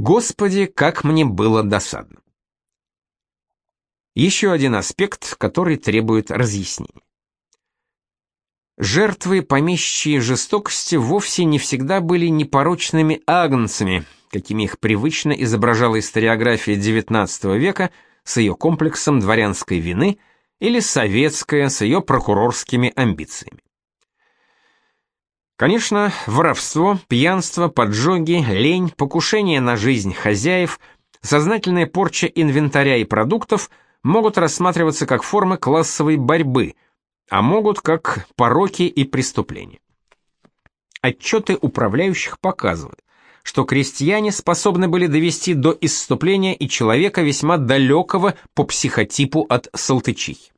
Господи, как мне было досадно. Еще один аспект, который требует разъяснения. Жертвы помещичьей жестокости вовсе не всегда были непорочными агнцами, какими их привычно изображала историография XIX века с ее комплексом дворянской вины или советская с ее прокурорскими амбициями. Конечно, воровство, пьянство, поджоги, лень, покушение на жизнь хозяев, сознательная порча инвентаря и продуктов могут рассматриваться как формы классовой борьбы, а могут как пороки и преступления. Отчеты управляющих показывают, что крестьяне способны были довести до исступления и человека весьма далекого по психотипу от салтычихи.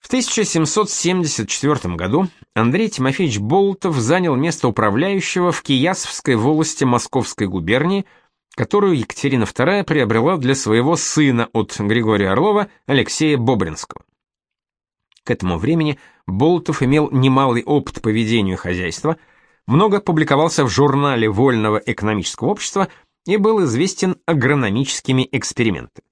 В 1774 году Андрей Тимофеевич Болотов занял место управляющего в Киясовской волости Московской губернии, которую Екатерина II приобрела для своего сына от Григория Орлова Алексея Бобринского. К этому времени Болотов имел немалый опыт по ведению хозяйства, много публиковался в журнале Вольного экономического общества и был известен агрономическими экспериментами.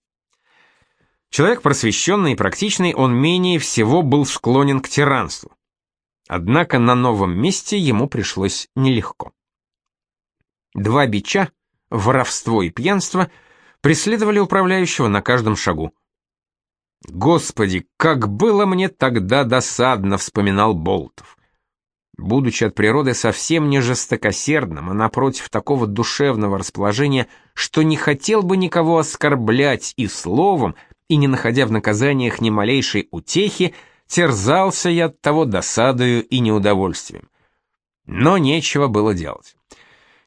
Человек просвещенный и практичный, он менее всего был склонен к тиранству. Однако на новом месте ему пришлось нелегко. Два бича, воровство и пьянство, преследовали управляющего на каждом шагу. «Господи, как было мне тогда досадно!» — вспоминал Болтов. Будучи от природы совсем не жестокосердным, а напротив такого душевного расположения, что не хотел бы никого оскорблять и словом, и не находя в наказаниях ни малейшей утехи, терзался я от того досадою и неудовольствием. Но нечего было делать.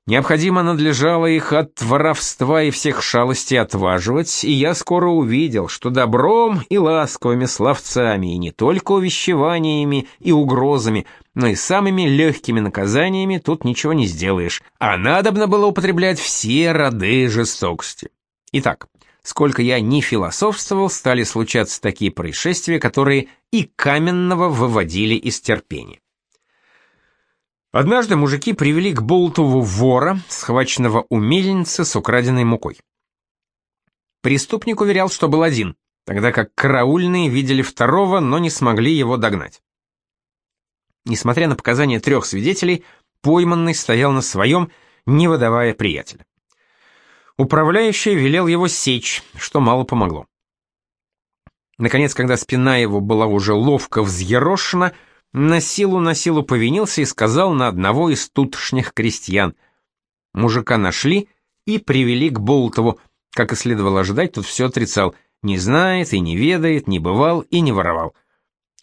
Необходимо надлежало их от воровства и всех шалостей отваживать, и я скоро увидел, что добром и ласковыми словцами, и не только увещеваниями и угрозами, но и самыми легкими наказаниями тут ничего не сделаешь, а надобно было употреблять все роды жестокости. Итак, Сколько я ни философствовал, стали случаться такие происшествия, которые и каменного выводили из терпения. Однажды мужики привели к Болтову вора, схваченного у мельницы с украденной мукой. Преступник уверял, что был один, тогда как караульные видели второго, но не смогли его догнать. Несмотря на показания трех свидетелей, пойманный стоял на своем, не выдавая приятеля. Управляющий велел его сечь, что мало помогло. Наконец, когда спина его была уже ловко взъерошена, на силу на силу повинился и сказал на одного из тутшних крестьян. Мужика нашли и привели к Болтову. Как и следовало ожидать, тот все отрицал. Не знает и не ведает, не бывал и не воровал.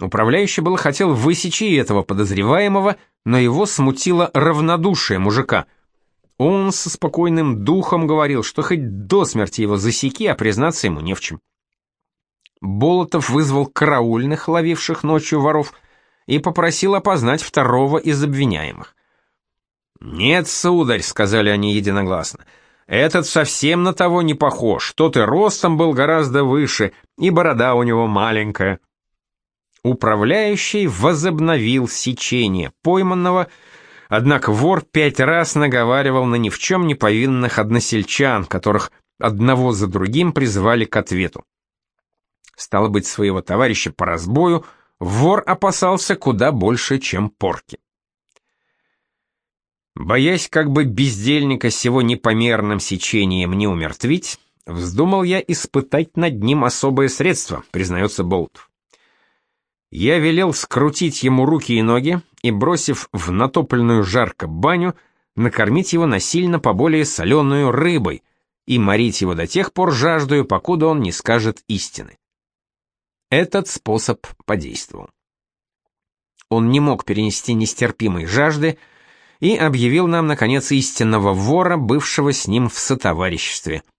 Управляющий было хотел высечь и этого подозреваемого, но его смутило равнодушие мужика — он со спокойным духом говорил, что хоть до смерти его засеки, а признаться ему не в чем. Болотов вызвал караульных, ловивших ночью воров, и попросил опознать второго из обвиняемых. «Нет, сударь», — сказали они единогласно, — «этот совсем на того не похож, тот и ростом был гораздо выше, и борода у него маленькая». Управляющий возобновил сечение пойманного, — Однако вор пять раз наговаривал на ни в чем не повинных односельчан, которых одного за другим призвали к ответу. Стало быть, своего товарища по разбою вор опасался куда больше, чем порки. Боясь как бы бездельника сего непомерным сечением не умертвить, вздумал я испытать над ним особое средство, признается Болтов. Я велел скрутить ему руки и ноги и, бросив в натопленную жарко баню, накормить его насильно поболее соленую рыбой и морить его до тех пор жаждою, покуда он не скажет истины. Этот способ подействовал. Он не мог перенести нестерпимой жажды и объявил нам, наконец, истинного вора, бывшего с ним в сотовариществе —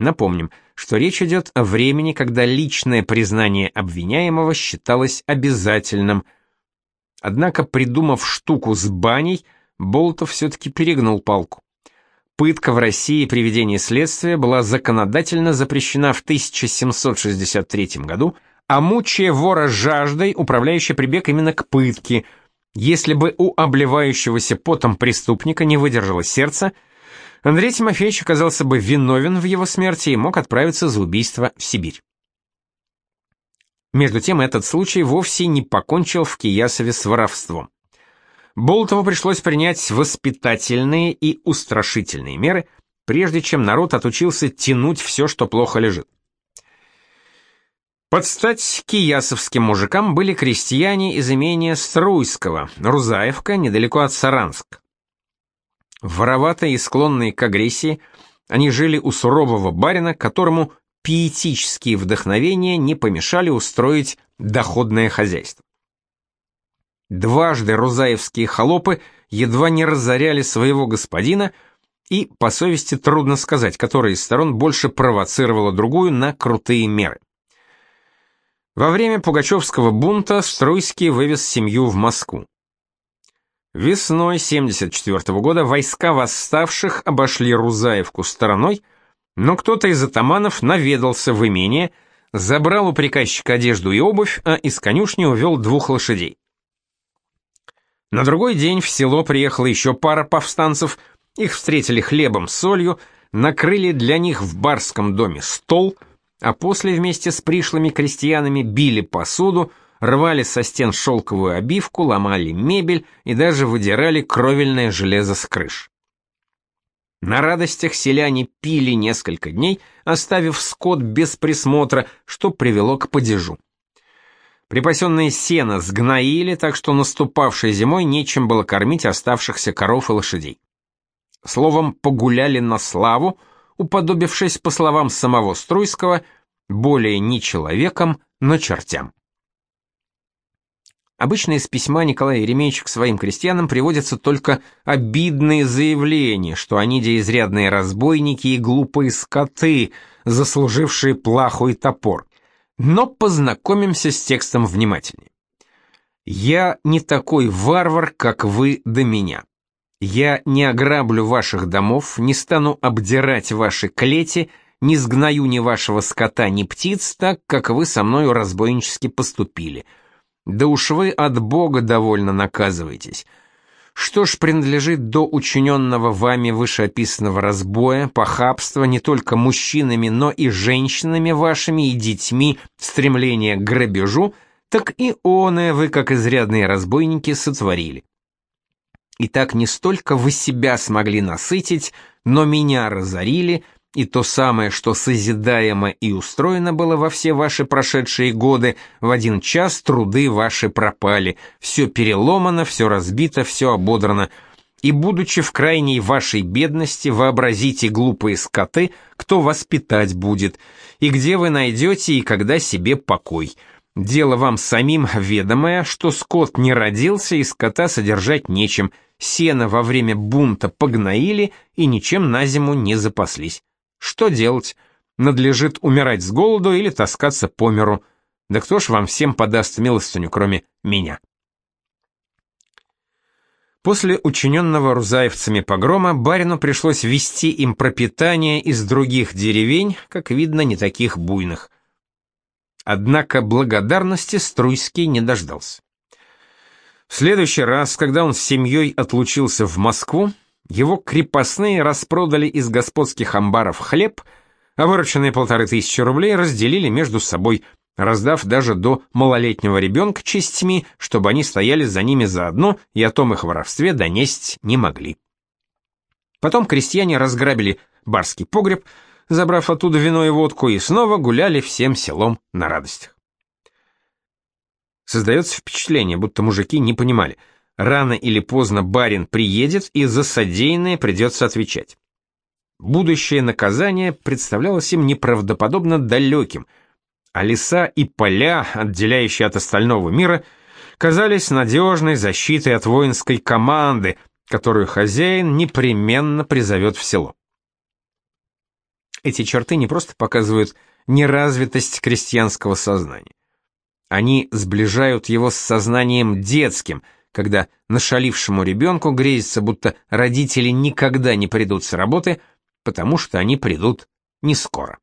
Напомним, что речь идет о времени, когда личное признание обвиняемого считалось обязательным. Однако, придумав штуку с баней, Болтов все-таки перегнул палку. Пытка в России при ведении следствия была законодательно запрещена в 1763 году, а мучая вора жаждой, управляющий прибег именно к пытке. Если бы у обливающегося потом преступника не выдержало сердце, Андрей Тимофеевич оказался бы виновен в его смерти и мог отправиться за убийство в Сибирь. Между тем, этот случай вовсе не покончил в Киясове с воровством. Болтову пришлось принять воспитательные и устрашительные меры, прежде чем народ отучился тянуть все, что плохо лежит. Под стать киясовским мужикам были крестьяне из имения Струйского, Рузаевка, недалеко от Саранск. Вороватые и склонные к агрессии, они жили у сурового барина, которому пиетические вдохновения не помешали устроить доходное хозяйство. Дважды рузаевские холопы едва не разоряли своего господина, и, по совести, трудно сказать, которая из сторон больше провоцировала другую на крутые меры. Во время Пугачевского бунта Струйский вывез семью в Москву. Весной 74 -го года войска восставших обошли Рузаевку стороной, но кто-то из атаманов наведался в имение, забрал у приказчика одежду и обувь, а из конюшни увел двух лошадей. На другой день в село приехала еще пара повстанцев, их встретили хлебом с солью, накрыли для них в барском доме стол, а после вместе с пришлыми крестьянами били посуду, рвали со стен шелковую обивку, ломали мебель и даже выдирали кровельное железо с крыш. На радостях селяне пили несколько дней, оставив скот без присмотра, что привело к падежу. Припасенное сено сгноили, так что наступавшей зимой нечем было кормить оставшихся коров и лошадей. Словом, погуляли на славу, уподобившись, по словам самого Струйского, более не человеком, но чертям. Обычно из письма Николая Еремеевича к своим крестьянам приводятся только обидные заявления, что они де изрядные разбойники и глупые скоты, заслужившие плаху топор но познакомимся с текстом внимательнее. «Я не такой варвар, как вы до меня. Я не ограблю ваших домов, не стану обдирать ваши клети, не сгною ни вашего скота, ни птиц, так, как вы со мною разбойнически поступили. Да уж вы от Бога довольно наказываетесь. Что ж принадлежит до учиненного вами вышеописанного разбоя, похабства не только мужчинами, но и женщинами вашими и детьми, стремление к грабежу, так и оное вы, как изрядные разбойники, сотворили. И так не столько вы себя смогли насытить, но меня разорили, и то самое, что созидаемо и устроено было во все ваши прошедшие годы, в один час труды ваши пропали, все переломано, все разбито, все ободрано. И будучи в крайней вашей бедности, вообразите, глупые скоты, кто воспитать будет, и где вы найдете и когда себе покой. Дело вам самим ведомое, что скот не родился и скота содержать нечем, сено во время бунта погноили и ничем на зиму не запаслись. Что делать? Надлежит умирать с голоду или таскаться по миру. Да кто ж вам всем подаст милостыню, кроме меня? После учиненного рузаевцами погрома барину пришлось вести им пропитание из других деревень, как видно, не таких буйных. Однако благодарности Струйский не дождался. В следующий раз, когда он с семьей отлучился в Москву, его крепостные распродали из господских амбаров хлеб, а вырученные полторы тысячи рублей разделили между собой, раздав даже до малолетнего ребенка частьми, чтобы они стояли за ними заодно и о том их воровстве донести не могли. Потом крестьяне разграбили барский погреб, забрав оттуда вино и водку, и снова гуляли всем селом на радостях. Создается впечатление, будто мужики не понимали – Рано или поздно барин приедет, и за содеянное придется отвечать. Будущее наказание представлялось им неправдоподобно далеким, а леса и поля, отделяющие от остального мира, казались надежной защитой от воинской команды, которую хозяин непременно призовет в село. Эти черты не просто показывают неразвитость крестьянского сознания. Они сближают его с сознанием детским – когда нашалившему ребенку грезится, будто родители никогда не придут с работы, потому что они придут не скоро.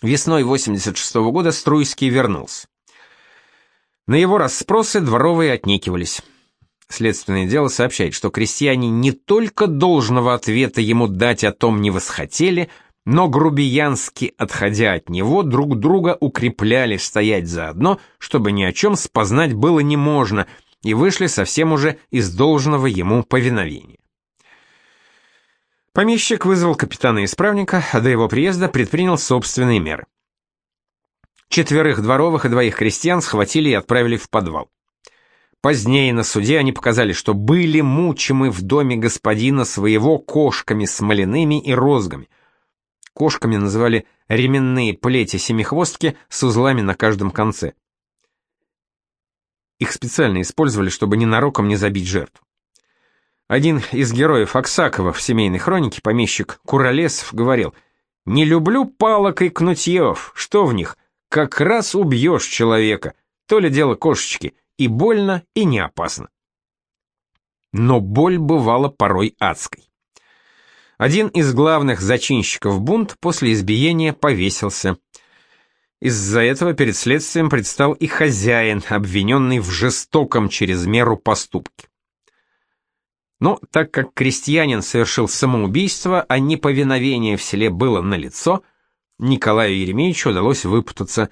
Весной 86 -го года Струйский вернулся. На его расспросы дворовые отнекивались. Следственное дело сообщает, что крестьяне не только должного ответа ему дать о том не восхотели, но грубиянски, отходя от него, друг друга укрепляли стоять заодно, чтобы ни о чем спознать было не можно, и вышли совсем уже из должного ему повиновения. Помещик вызвал капитана-исправника, а до его приезда предпринял собственные меры. Четверых дворовых и двоих крестьян схватили и отправили в подвал. Позднее на суде они показали, что были мучимы в доме господина своего кошками смоляными и розгами. Кошками называли ременные плети-семихвостки с узлами на каждом конце. Их специально использовали, чтобы ненароком не забить жертву. Один из героев Аксакова в семейной хронике, помещик Куролесов, говорил, «Не люблю палок и кнутьев, что в них? как раз убьешь человека, то ли дело кошечки, и больно, и не опасно. Но боль бывала порой адской. Один из главных зачинщиков бунт после избиения повесился. Из-за этого перед следствием предстал и хозяин, обвиненный в жестоком через меру поступке. Но так как крестьянин совершил самоубийство, а неповиновение в селе было налицо, Николаю Еремеевичу удалось выпутаться.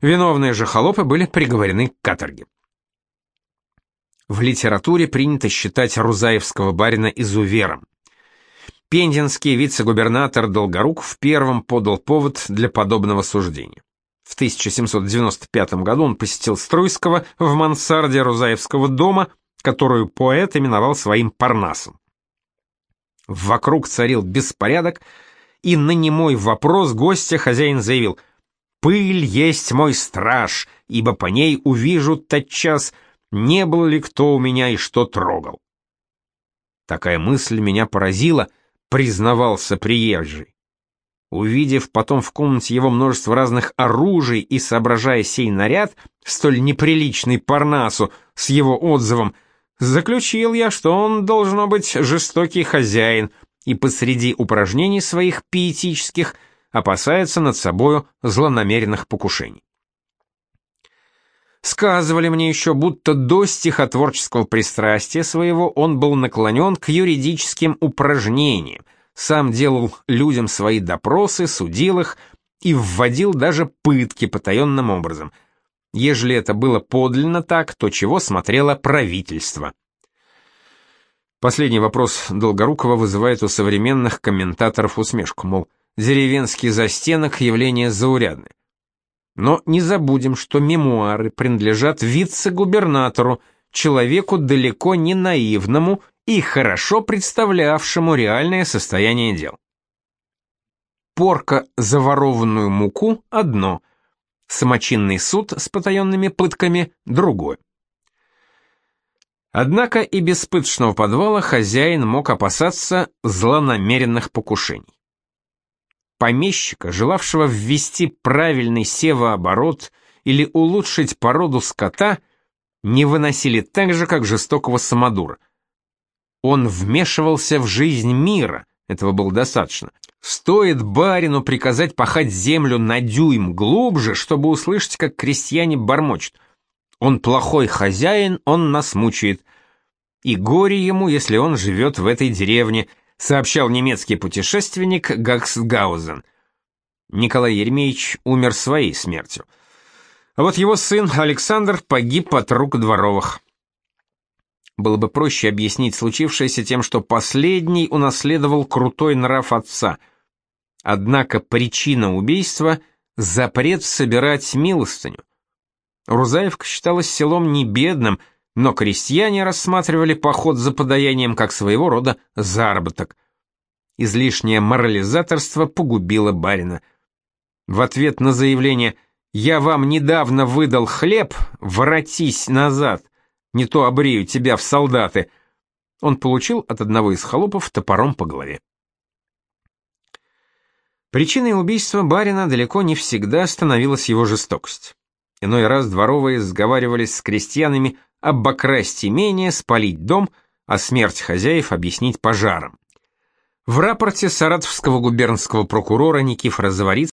Виновные же холопы были приговорены к каторге. В литературе принято считать Рузаевского барина изувером. Пензенский вице-губернатор Долгоруков первым подал повод для подобного суждения. В 1795 году он посетил Струйского в мансарде Рузаевского дома, которую поэт именовал своим Парнасом. Вокруг царил беспорядок, и на немой вопрос гостя хозяин заявил «Пыль есть мой страж, ибо по ней увижу тотчас, не был ли кто у меня и что трогал». Такая мысль меня поразила, признавался приезжий. Увидев потом в комнате его множество разных оружий и соображая сей наряд, столь неприличный Парнасу, с его отзывом, заключил я, что он должно быть жестокий хозяин, и посреди упражнений своих пиетических опасается над собою злонамеренных покушений. Сказывали мне еще, будто до стихотворческого пристрастия своего он был наклонен к юридическим упражнениям, сам делал людям свои допросы, судил их и вводил даже пытки потаенным образом. Ежели это было подлинно так, то чего смотрело правительство? Последний вопрос Долгорукова вызывает у современных комментаторов усмешку, мол, деревенский застенок – явление заурядное. Но не забудем, что мемуары принадлежат вице-губернатору, человеку далеко не наивному и хорошо представлявшему реальное состояние дел. Порка за ворованную муку – одно, самочинный суд с потаенными пытками – другое. Однако и без пыточного подвала хозяин мог опасаться злонамеренных покушений. Помещика, желавшего ввести правильный севооборот или улучшить породу скота, не выносили так же, как жестокого самодура. Он вмешивался в жизнь мира, этого было достаточно. Стоит барину приказать пахать землю на дюйм глубже, чтобы услышать, как крестьяне бормочут – он плохой хозяин, он нас мучает. И горе ему, если он живет в этой деревне, сообщал немецкий путешественник Гаксгаузен. Николай Еремеевич умер своей смертью. А вот его сын Александр погиб от рук дворовых. Было бы проще объяснить случившееся тем, что последний унаследовал крутой нрав отца. Однако причина убийства — запрет собирать милостыню. Рузаевка считалась селом не бедным, но крестьяне рассматривали поход за подаянием как своего рода заработок. Излишнее морализаторство погубило барина. В ответ на заявление «Я вам недавно выдал хлеб, воротись назад, не то обрею тебя в солдаты», он получил от одного из холопов топором по голове. Причиной убийства барина далеко не всегда становилась его жестокость. Иной раз дворовые сговаривались с крестьянами обокрасть имение, спалить дом, а смерть хозяев объяснить пожаром. В рапорте саратовского губернского прокурора Никифора Заварицкого